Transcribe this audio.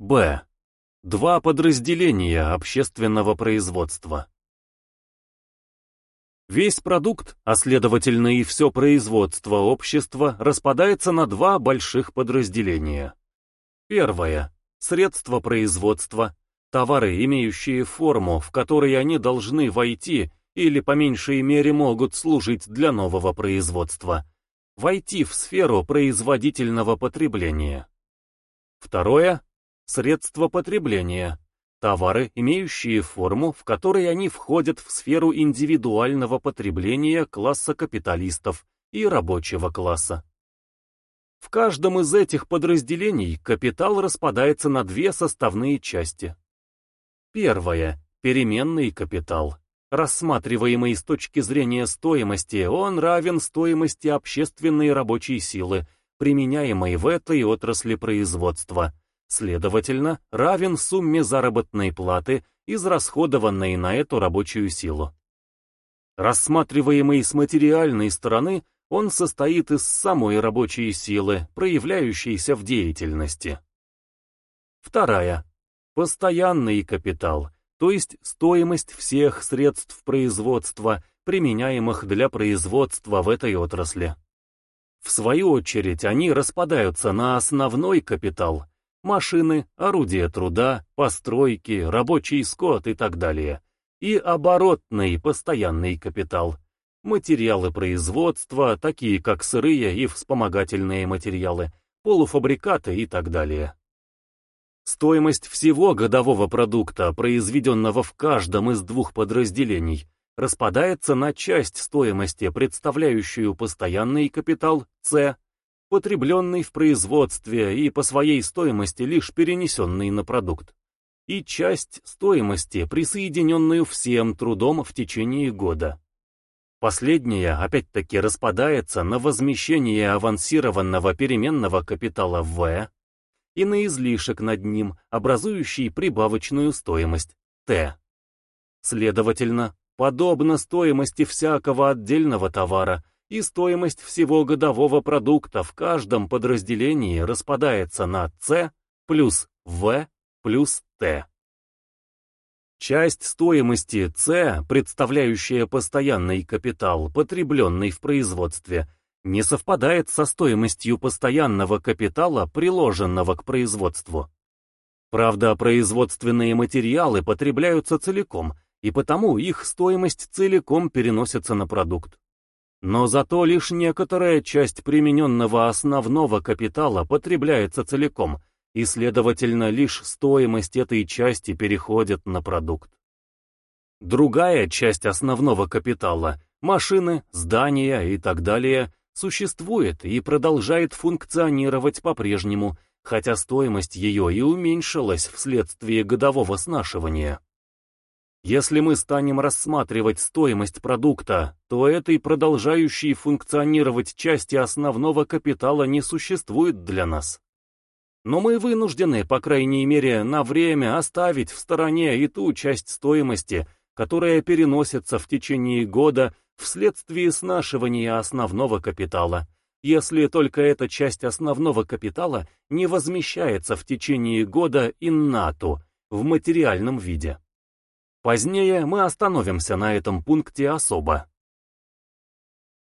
Б. Два подразделения общественного производства. Весь продукт, а следовательно и все производство общества, распадается на два больших подразделения. Первое. Средства производства, товары, имеющие форму, в которой они должны войти или по меньшей мере могут служить для нового производства, войти в сферу производительного потребления. Второе – средства потребления, товары, имеющие форму, в которой они входят в сферу индивидуального потребления класса капиталистов и рабочего класса. В каждом из этих подразделений капитал распадается на две составные части. Первое – переменный капитал. Рассматриваемый с точки зрения стоимости, он равен стоимости общественной рабочей силы, применяемой в этой отрасли производства, следовательно, равен сумме заработной платы, израсходованной на эту рабочую силу. Рассматриваемый с материальной стороны, он состоит из самой рабочей силы, проявляющейся в деятельности. Вторая. Постоянный капитал – то есть стоимость всех средств производства, применяемых для производства в этой отрасли. В свою очередь они распадаются на основной капитал – машины, орудия труда, постройки, рабочий скот и так далее, и оборотный постоянный капитал – материалы производства, такие как сырые и вспомогательные материалы, полуфабрикаты и так далее. Стоимость всего годового продукта, произведенного в каждом из двух подразделений, распадается на часть стоимости, представляющую постоянный капитал С, потребленный в производстве и по своей стоимости лишь перенесенный на продукт, и часть стоимости, присоединенную всем трудом в течение года. Последняя, опять-таки, распадается на возмещение авансированного переменного капитала В, и на излишек над ним, образующий прибавочную стоимость Т. Следовательно, подобно стоимости всякого отдельного товара, и стоимость всего годового продукта в каждом подразделении распадается на С плюс В плюс Т. Часть стоимости С, представляющая постоянный капитал, потребленный в производстве, не совпадает со стоимостью постоянного капитала, приложенного к производству. Правда, производственные материалы потребляются целиком, и потому их стоимость целиком переносится на продукт. Но зато лишь некоторая часть примененного основного капитала потребляется целиком, и, следовательно, лишь стоимость этой части переходит на продукт. Другая часть основного капитала, машины, здания и так далее, существует и продолжает функционировать по-прежнему, хотя стоимость ее и уменьшилась вследствие годового снашивания. Если мы станем рассматривать стоимость продукта, то этой продолжающей функционировать части основного капитала не существует для нас. Но мы вынуждены, по крайней мере, на время оставить в стороне и ту часть стоимости, которая переносится в течение года вследствие снашивания основного капитала, если только эта часть основного капитала не возмещается в течение года иннату в материальном виде. Позднее мы остановимся на этом пункте особо.